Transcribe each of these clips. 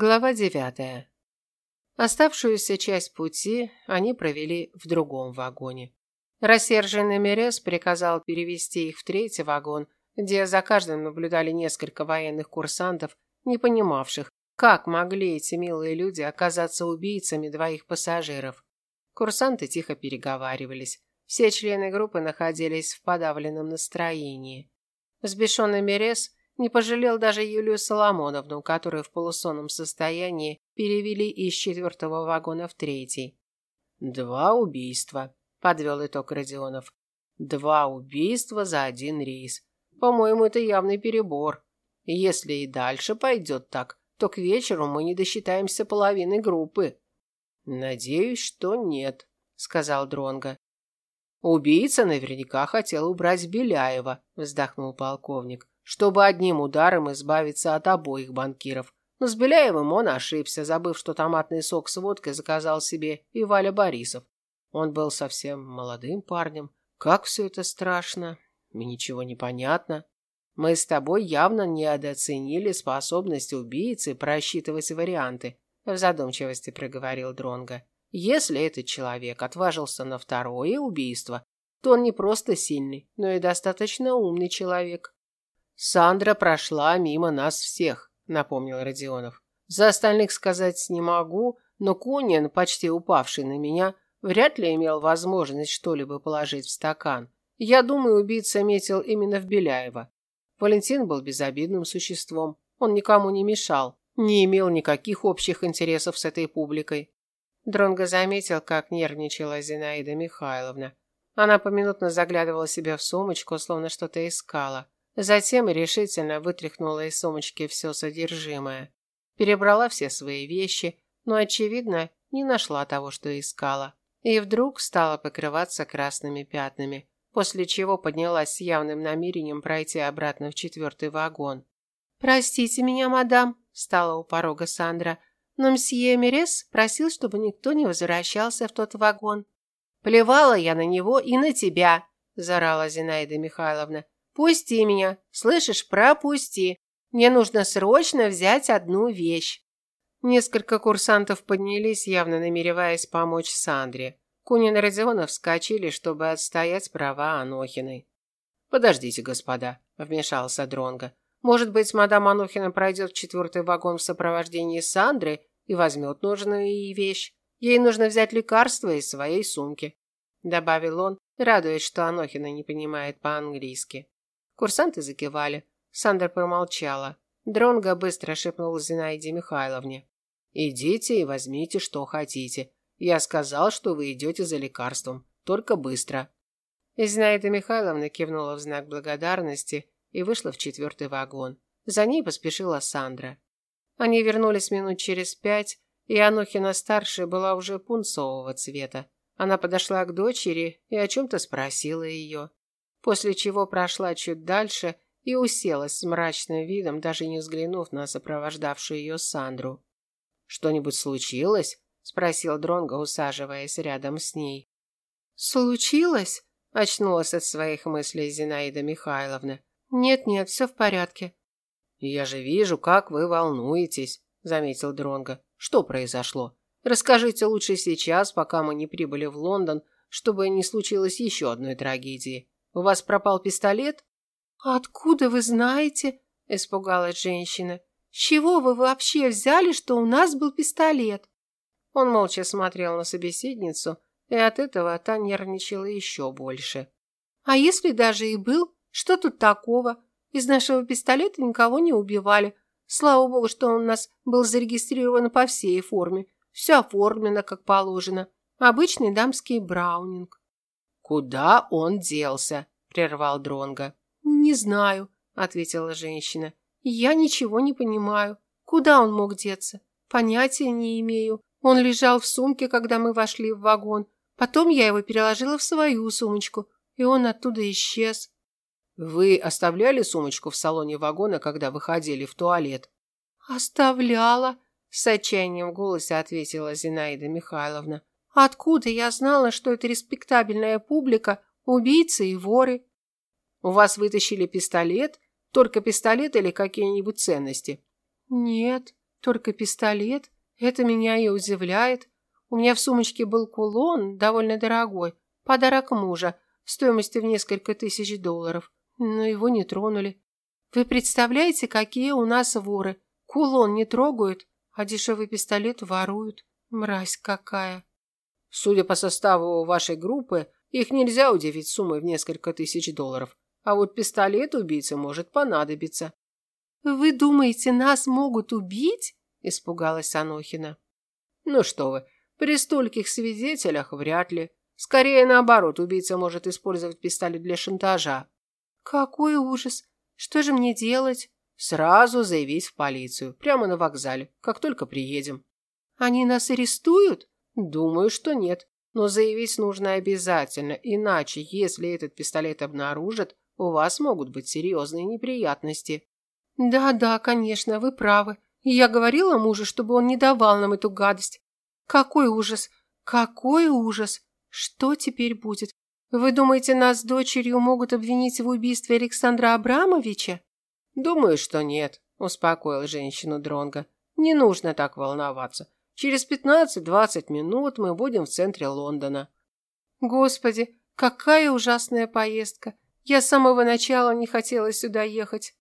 Глава девятая. Оставшуюся часть пути они провели в другом вагоне. Рассерженный Мерес приказал перевести их в третий вагон, где за каждым наблюдали несколько военных курсантов, не понимавших, как могли эти милые люди оказаться убийцами двоих пассажиров. Курсанты тихо переговаривались. Все члены группы находились в подавленном настроении. Взбешенный Мерес не пожалел даже Юлию Соломоновну, которую в полусонном состоянии перевели из четвертого вагона в третий. «Два убийства», – подвел итог Родионов. «Два убийства за один рейс. По-моему, это явный перебор. Если и дальше пойдет так, то к вечеру мы не досчитаемся половины группы». «Надеюсь, что нет», – сказал Дронга. «Убийца наверняка хотел убрать Беляева», – вздохнул полковник чтобы одним ударом избавиться от обоих банкиров. Но с Беляевым он ошибся, забыв, что томатный сок с водкой заказал себе и Валя Борисов. Он был совсем молодым парнем. Как все это страшно. И ничего не понятно. Мы с тобой явно недооценили способность убийцы просчитывать варианты, в задумчивости проговорил Дронга. Если этот человек отважился на второе убийство, то он не просто сильный, но и достаточно умный человек. Сандра прошла мимо нас всех, напомнил Родионов. За остальных сказать не могу, но Кунин, почти упавший на меня, вряд ли имел возможность что-либо положить в стакан. Я думаю, убийца метил именно в Беляева. Валентин был безобидным существом. Он никому не мешал, не имел никаких общих интересов с этой публикой. Дронго заметил, как нервничала Зинаида Михайловна. Она поминутно заглядывала себе в сумочку, словно что-то искала. Затем решительно вытряхнула из сумочки все содержимое. Перебрала все свои вещи, но, очевидно, не нашла того, что искала. И вдруг стала покрываться красными пятнами, после чего поднялась с явным намерением пройти обратно в четвертый вагон. «Простите меня, мадам», – стала у порога Сандра, «но мсье Мерес просил, чтобы никто не возвращался в тот вагон». «Плевала я на него и на тебя», – зарала Зинаида Михайловна. Пусти меня, слышишь, пропусти. Мне нужно срочно взять одну вещь. Несколько курсантов поднялись, явно намереваясь помочь Сандре. Кунин и Родионов вскочили, чтобы отстоять права Анохиной. «Подождите, господа», – вмешался Дронга. «Может быть, мадам Анохина пройдет в четвертый вагон в сопровождении Сандры и возьмет нужную ей вещь. Ей нужно взять лекарство из своей сумки», – добавил он, радуясь, что Анохина не понимает по-английски. Курсанты закивали. Сандра промолчала. Дронго быстро шепнул Зинаиде Михайловне. «Идите и возьмите, что хотите. Я сказал, что вы идете за лекарством. Только быстро». Зинаида Михайловна кивнула в знак благодарности и вышла в четвертый вагон. За ней поспешила Сандра. Они вернулись минут через пять, и Анохина-старшая была уже пунцового цвета. Она подошла к дочери и о чем-то спросила ее после чего прошла чуть дальше и уселась с мрачным видом, даже не взглянув на сопровождавшую ее Сандру. «Что-нибудь случилось?» – спросил Дронго, усаживаясь рядом с ней. «Случилось?» – очнулась от своих мыслей Зинаида Михайловна. «Нет-нет, все в порядке». «Я же вижу, как вы волнуетесь», – заметил Дронго. «Что произошло? Расскажите лучше сейчас, пока мы не прибыли в Лондон, чтобы не случилось еще одной трагедии. У вас пропал пистолет? Откуда вы знаете? испугалась женщина. С чего вы вообще взяли, что у нас был пистолет? Он молча смотрел на собеседницу, и от этого та нервничала еще больше. А если даже и был, что тут такого? Из нашего пистолета никого не убивали. Слава богу, что он у нас был зарегистрирован по всей форме. Все оформлено, как положено. Обычный дамский браунинг. Куда он делся? прервал Дронга. Не знаю, ответила женщина. Я ничего не понимаю. Куда он мог деться? Понятия не имею. Он лежал в сумке, когда мы вошли в вагон. Потом я его переложила в свою сумочку, и он оттуда исчез. Вы оставляли сумочку в салоне вагона, когда выходили в туалет? Оставляла, с отчаянием в голосе ответила Зинаида Михайловна. Откуда я знала, что это респектабельная публика, убийцы и воры? У вас вытащили пистолет? Только пистолет или какие-нибудь ценности? Нет, Только пистолет? Это меня и удивляет. У меня в сумочке был кулон, довольно дорогой, подарок мужа, стоимостью в несколько тысяч долларов, но его не тронули. Вы представляете, какие у нас воры? Кулон не трогают, а дешевый пистолет воруют. Мразь какая. Судя по составу вашей группы, их нельзя удивить суммой в несколько тысяч долларов. А вот пистолет убийце может понадобиться. Вы думаете, нас могут убить? испугалась Анохина. Ну что вы, при стольких свидетелях вряд ли. Скорее наоборот, убийца может использовать пистолет для шантажа. Какой ужас. Что же мне делать? Сразу заявить в полицию, прямо на вокзале, как только приедем. Они нас арестуют? Думаю, что нет. Но заявить нужно обязательно, иначе, если этот пистолет обнаружат, у вас могут быть серьезные неприятности. Да-да, конечно, вы правы. Я говорила мужу, чтобы он не давал нам эту гадость. Какой ужас! Какой ужас! Что теперь будет? Вы думаете, нас с дочерью могут обвинить в убийстве Александра Абрамовича? Думаю, что нет, успокоил женщину Дронга. Не нужно так волноваться. Через 15-20 минут мы будем в центре Лондона. Господи, какая ужасная поездка. Я с самого начала не хотела сюда ехать.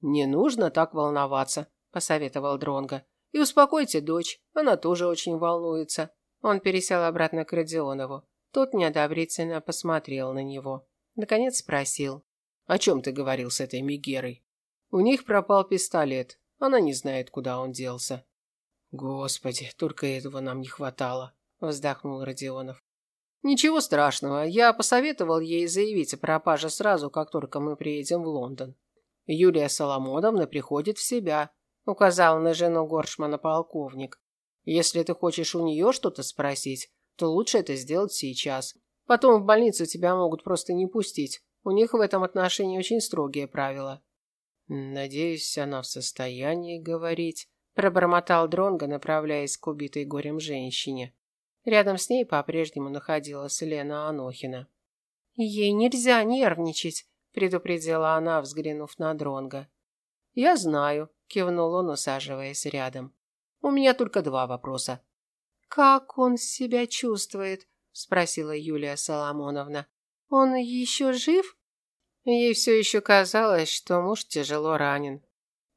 Не нужно так волноваться, посоветовал Дронга. И успокойте дочь, она тоже очень волнуется. Он пересел обратно к Родионову. Тот неодобрительно посмотрел на него. Наконец спросил: "О чем ты говорил с этой Мигерой? У них пропал пистолет. Она не знает, куда он делся. Господи, только этого нам не хватало, вздохнул Родионов. Ничего страшного, я посоветовал ей заявить о пропаже сразу, как только мы приедем в Лондон. Юлия Соломоновна приходит в себя, указал на жену Горшмана полковник. Если ты хочешь у нее что-то спросить, то лучше это сделать сейчас. Потом в больницу тебя могут просто не пустить. У них в этом отношении очень строгие правила. Надеюсь, она в состоянии говорить пробормотал Дронго, направляясь к убитой горем женщине. Рядом с ней по-прежнему находилась Лена Анохина. Ей нельзя нервничать, предупредила она, взглянув на Дронго. Я знаю, кивнул он, усаживаясь рядом. У меня только два вопроса. Как он себя чувствует? спросила Юлия Соломоновна. Он еще жив? Ей все еще казалось, что муж тяжело ранен.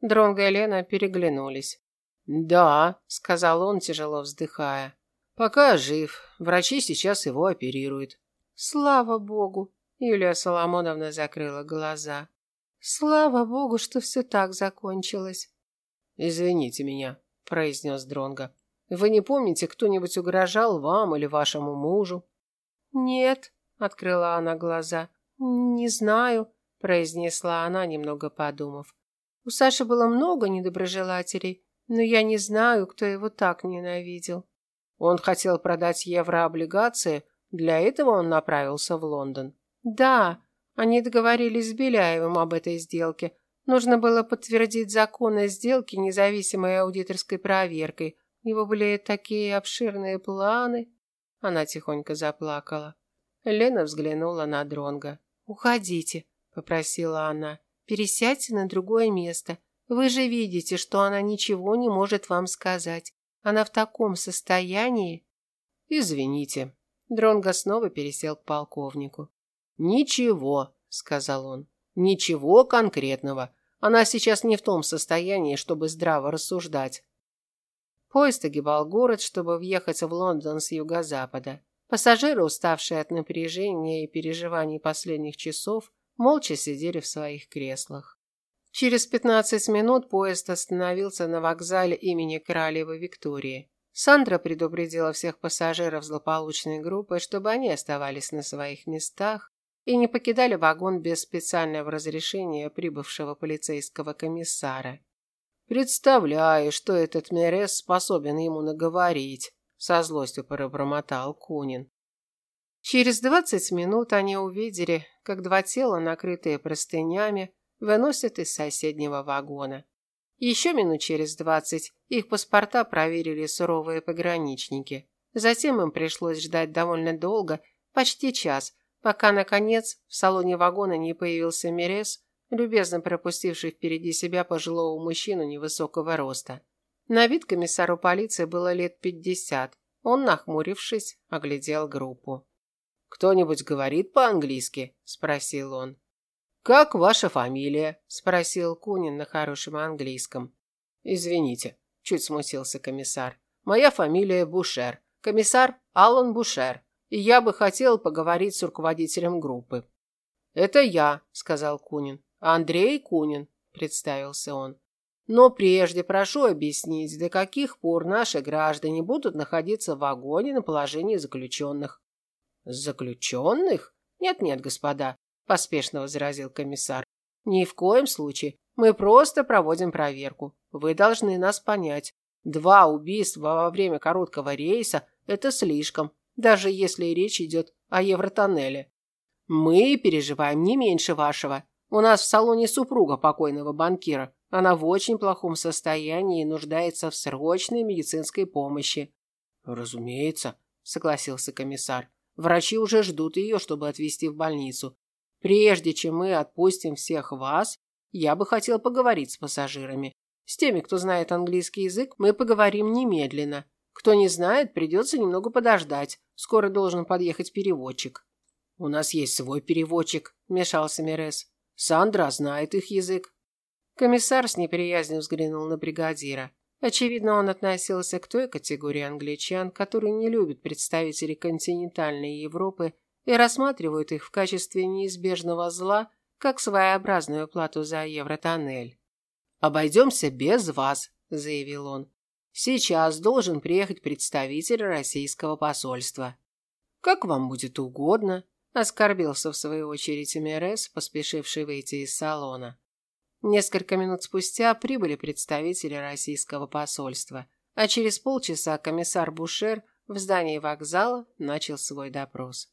Дронго и Лена переглянулись. «Да», – сказал он, тяжело вздыхая. «Пока жив. Врачи сейчас его оперируют». «Слава богу!» – Юлия Соломоновна закрыла глаза. «Слава богу, что все так закончилось». «Извините меня», – произнес Дронго. «Вы не помните, кто-нибудь угрожал вам или вашему мужу?» «Нет», – открыла она глаза. «Не знаю», – произнесла она, немного подумав. «У Саши было много недоброжелателей, но я не знаю, кто его так ненавидел. Он хотел продать еврооблигации, для этого он направился в Лондон. Да, они договорились с Беляевым об этой сделке. Нужно было подтвердить законность сделки независимой аудиторской проверкой. У него были такие обширные планы. Она тихонько заплакала. Лена взглянула на Дронга. «Уходите», – попросила она. «Пересядьте на другое место. Вы же видите, что она ничего не может вам сказать. Она в таком состоянии. Извините. Дронго снова пересел к полковнику. Ничего, сказал он. Ничего конкретного. Она сейчас не в том состоянии, чтобы здраво рассуждать. Поезд огибал город, чтобы въехать в Лондон с юго-запада. Пассажиры, уставшие от напряжения и переживаний последних часов, молча сидели в своих креслах. Через 15 минут поезд остановился на вокзале имени королевы Виктории. Сандра предупредила всех пассажиров злополучной группы, чтобы они оставались на своих местах и не покидали вагон без специального разрешения прибывшего полицейского комиссара. «Представляю, что этот Мерес способен ему наговорить», – со злостью пробормотал Кунин. Через двадцать минут они увидели, как два тела, накрытые простынями, выносят из соседнего вагона. Еще минут через двадцать их паспорта проверили суровые пограничники. Затем им пришлось ждать довольно долго, почти час, пока, наконец, в салоне вагона не появился Мерес, любезно пропустивший впереди себя пожилого мужчину невысокого роста. На вид комиссару полиции было лет пятьдесят. Он, нахмурившись, оглядел группу. «Кто-нибудь говорит по-английски?» – спросил он. «Как ваша фамилия?» – спросил Кунин на хорошем английском. «Извините», – чуть смутился комиссар. «Моя фамилия Бушер. Комиссар Алан Бушер. И я бы хотел поговорить с руководителем группы». «Это я», – сказал Кунин. «Андрей Кунин», – представился он. «Но прежде прошу объяснить, до каких пор наши граждане будут находиться в вагоне на положении заключенных». «Заключенных? Нет-нет, господа», – поспешно возразил комиссар. «Ни в коем случае. Мы просто проводим проверку. Вы должны нас понять. Два убийства во время короткого рейса – это слишком, даже если речь идет о Евротоннеле. Мы переживаем не меньше вашего. У нас в салоне супруга покойного банкира. Она в очень плохом состоянии и нуждается в срочной медицинской помощи. Разумеется, согласился комиссар. Врачи уже ждут ее, чтобы отвезти в больницу. Прежде чем мы отпустим всех вас, я бы хотел поговорить с пассажирами. С теми, кто знает английский язык, мы поговорим немедленно. Кто не знает, придется немного подождать. Скоро должен подъехать переводчик. У нас есть свой переводчик, вмешался Мерес. Сандра знает их язык. Комиссар с неприязнью взглянул на бригадира. Очевидно, он относился к той категории англичан, которые не любят представителей континентальной Европы и рассматривают их в качестве неизбежного зла, как своеобразную плату за Евротоннель. «Обойдемся без вас», – заявил он. «Сейчас должен приехать представитель российского посольства». «Как вам будет угодно», – оскорбился в свою очередь МРС, поспешивший выйти из салона. Несколько минут спустя прибыли представители российского посольства, а через полчаса комиссар Бушер в здании вокзала начал свой допрос.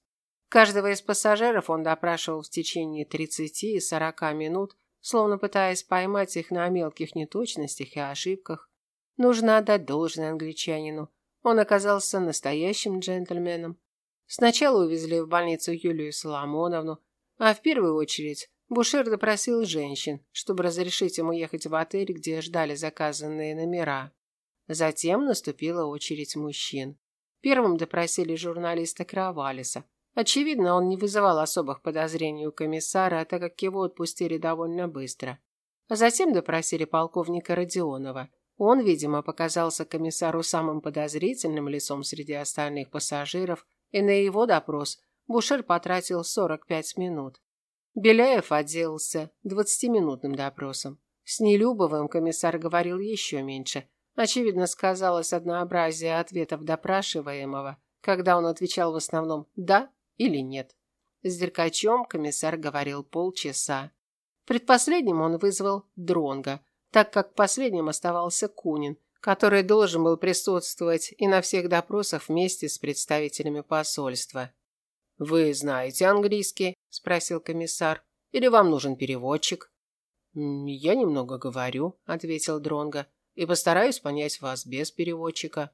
Каждого из пассажиров он допрашивал в течение 30 и 40 минут, словно пытаясь поймать их на мелких неточностях и ошибках. Нужно отдать должное англичанину. Он оказался настоящим джентльменом. Сначала увезли в больницу Юлию Соломоновну, а в первую очередь Бушер допросил женщин, чтобы разрешить ему ехать в отель, где ждали заказанные номера. Затем наступила очередь мужчин. Первым допросили журналиста Кравалиса. Очевидно, он не вызывал особых подозрений у комиссара, так как его отпустили довольно быстро. А затем допросили полковника Родионова. Он, видимо, показался комиссару самым подозрительным лицом среди остальных пассажиров, и на его допрос Бушер потратил 45 минут. Беляев отделался двадцатиминутным допросом. С Нелюбовым комиссар говорил еще меньше. Очевидно, сказалось однообразие ответов допрашиваемого, когда он отвечал в основном «да» или «нет». С Деркачем комиссар говорил полчаса. Предпоследним он вызвал Дронга, так как последним оставался Кунин, который должен был присутствовать и на всех допросах вместе с представителями посольства. «Вы знаете английский?» – спросил комиссар. «Или вам нужен переводчик?» «Я немного говорю», – ответил Дронга, «и постараюсь понять вас без переводчика».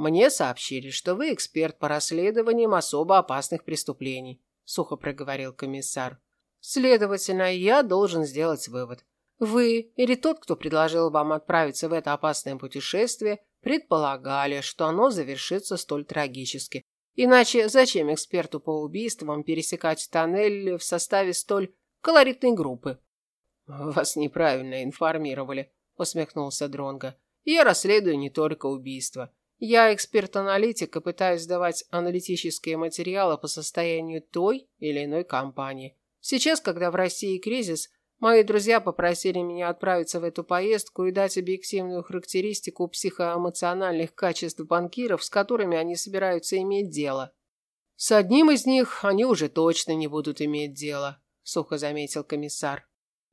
«Мне сообщили, что вы эксперт по расследованиям особо опасных преступлений», – сухо проговорил комиссар. «Следовательно, я должен сделать вывод. Вы или тот, кто предложил вам отправиться в это опасное путешествие, предполагали, что оно завершится столь трагически, Иначе зачем эксперту по убийствам пересекать тоннель в составе столь колоритной группы? Вас неправильно информировали, усмехнулся Дронга. Я расследую не только убийства. Я эксперт-аналитик и пытаюсь давать аналитические материалы по состоянию той или иной компании. Сейчас, когда в России кризис, Мои друзья попросили меня отправиться в эту поездку и дать объективную характеристику психоэмоциональных качеств банкиров, с которыми они собираются иметь дело. С одним из них они уже точно не будут иметь дело, сухо заметил комиссар.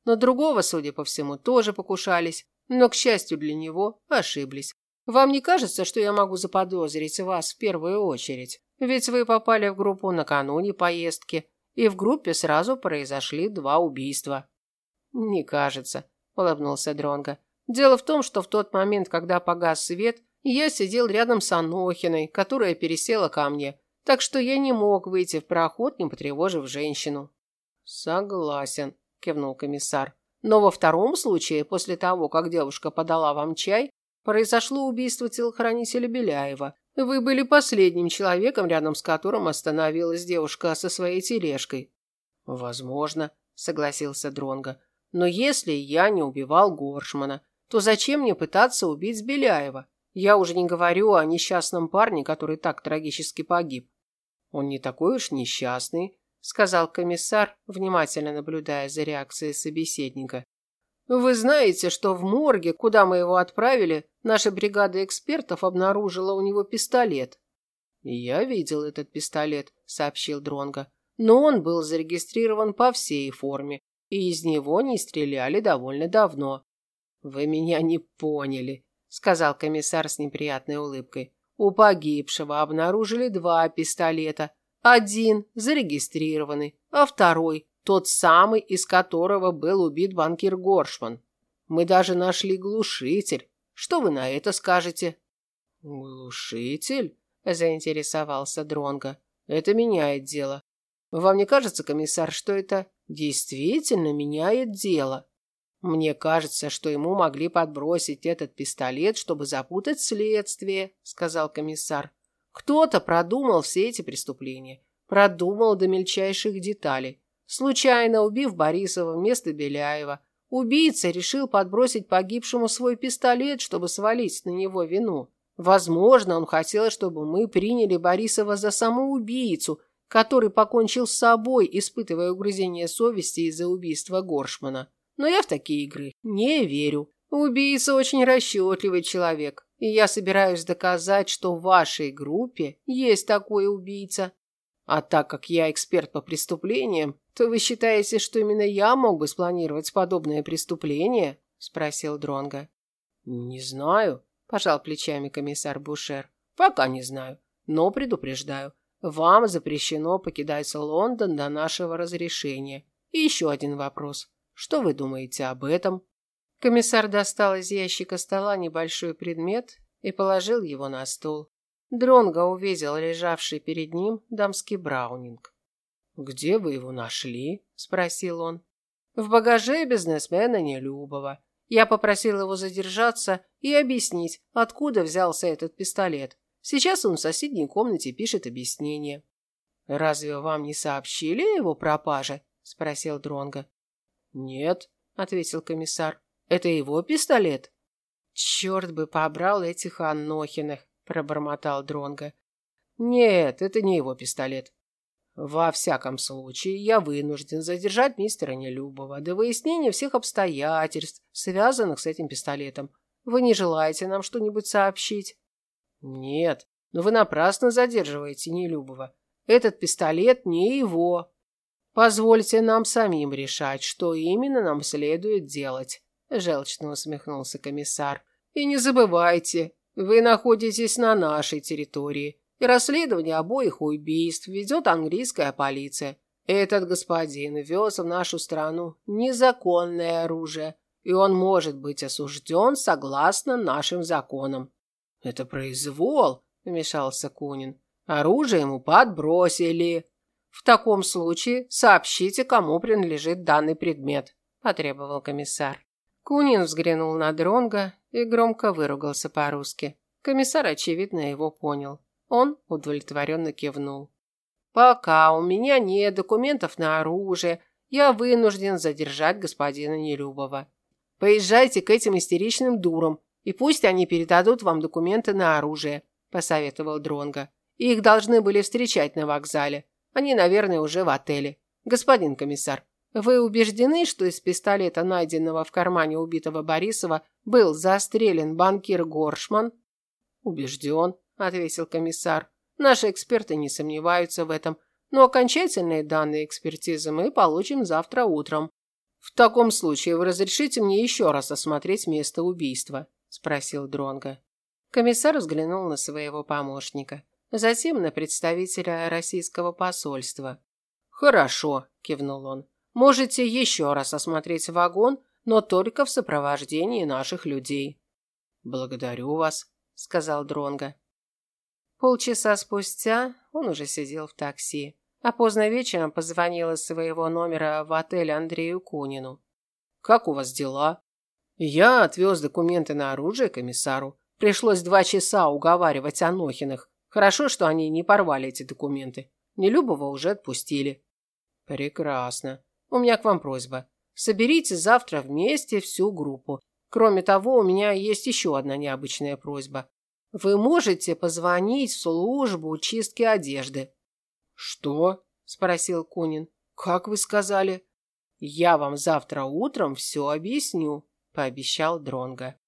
На другого, судя по всему, тоже покушались, но, к счастью для него, ошиблись. Вам не кажется, что я могу заподозрить вас в первую очередь? Ведь вы попали в группу накануне поездки, и в группе сразу произошли два убийства. Не кажется, улыбнулся Дронга. Дело в том, что в тот момент, когда погас свет, я сидел рядом с Анохиной, которая пересела ко мне, так что я не мог выйти в проход, не потревожив женщину. Согласен, кивнул комиссар. Но во втором случае, после того, как девушка подала вам чай, произошло убийство телохранителя Беляева. Вы были последним человеком, рядом с которым остановилась девушка со своей тележкой. Возможно, согласился Дронга. Но если я не убивал Горшмана, то зачем мне пытаться убить Беляева? Я уже не говорю о несчастном парне, который так трагически погиб. Он не такой уж несчастный, сказал комиссар, внимательно наблюдая за реакцией собеседника. Вы знаете, что в морге, куда мы его отправили, наша бригада экспертов обнаружила у него пистолет. Я видел этот пистолет, сообщил Дронга, но он был зарегистрирован по всей форме, и из него не стреляли довольно давно. Вы меня не поняли, сказал комиссар с неприятной улыбкой. У погибшего обнаружили два пистолета. Один зарегистрированный, а второй тот самый, из которого был убит банкир Горшман. Мы даже нашли глушитель. Что вы на это скажете? Глушитель? заинтересовался Дронга. Это меняет дело. Вам не кажется, комиссар, что это действительно меняет дело? Мне кажется, что ему могли подбросить этот пистолет, чтобы запутать следствие, сказал комиссар. Кто-то продумал все эти преступления, продумал до мельчайших деталей. Случайно убив Борисова вместо Беляева, убийца решил подбросить погибшему свой пистолет, чтобы свалить на него вину. Возможно, он хотел, чтобы мы приняли Борисова за самоубийцу, который покончил с собой, испытывая угрызение совести из-за убийства Горшмана. Но я в такие игры не верю. Убийца очень расчетливый человек, и я собираюсь доказать, что в вашей группе есть такой убийца. А так как я эксперт по преступлениям, то вы считаете, что именно я мог бы спланировать подобное преступление? спросил Дронга. Не знаю, пожал плечами комиссар Бушер. Пока не знаю, но предупреждаю. Вам запрещено покидать Лондон до нашего разрешения. И еще один вопрос. Что вы думаете об этом? Комиссар достал из ящика стола небольшой предмет и положил его на стол. Дронго увидел лежавший перед ним дамский браунинг. «Где вы его нашли?» – спросил он. «В багаже бизнесмена Нелюбова. Я попросил его задержаться и объяснить, откуда взялся этот пистолет. Сейчас он в соседней комнате пишет объяснение». «Разве вам не сообщили о его пропаже?» – спросил Дронго. «Нет», – ответил комиссар. «Это его пистолет?» «Черт бы побрал этих Анохиных!» Пробормотал Дронга. Нет, это не его пистолет. Во всяком случае, я вынужден задержать мистера Нелюбова до выяснения всех обстоятельств, связанных с этим пистолетом. Вы не желаете нам что-нибудь сообщить? Нет, но вы напрасно задерживаете Нелюбова. Этот пистолет не его. Позвольте нам самим решать, что именно нам следует делать, желчно усмехнулся комиссар. И не забывайте, вы находитесь на нашей территории, и расследование обоих убийств ведет английская полиция. Этот господин вез в нашу страну незаконное оружие, и он может быть осужден согласно нашим законам. Это произвол, вмешался Кунин. Оружие ему подбросили. В таком случае сообщите, кому принадлежит данный предмет, потребовал комиссар. Кунин взглянул на Дронга и громко выругался по-русски. Комиссар, очевидно, его понял. Он удовлетворенно кивнул. «Пока у меня нет документов на оружие, я вынужден задержать господина Нелюбова. Поезжайте к этим истеричным дурам, и пусть они передадут вам документы на оружие», – посоветовал Дронга. «Их должны были встречать на вокзале. Они, наверное, уже в отеле. Господин комиссар, вы убеждены, что из пистолета, найденного в кармане убитого Борисова, был застрелен банкир Горшман? Убежден, ответил комиссар. Наши эксперты не сомневаются в этом, но окончательные данные экспертизы мы получим завтра утром. В таком случае вы разрешите мне еще раз осмотреть место убийства, спросил Дронга. Комиссар взглянул на своего помощника, затем на представителя российского посольства. Хорошо, кивнул он. Можете еще раз осмотреть вагон, но только в сопровождении наших людей. Благодарю вас, сказал Дронга. Полчаса спустя он уже сидел в такси, а поздно вечером позвонил из своего номера в отель Андрею Кунину. Как у вас дела? Я отвез документы на оружие комиссару. Пришлось два часа уговаривать Анохиных. Хорошо, что они не порвали эти документы. Нелюбова уже отпустили. Прекрасно. У меня к вам просьба. Соберите завтра вместе всю группу. Кроме того, у меня есть еще одна необычная просьба. Вы можете позвонить в службу чистки одежды. Что? спросил Кунин. Как вы сказали? Я вам завтра утром все объясню, пообещал Дронга.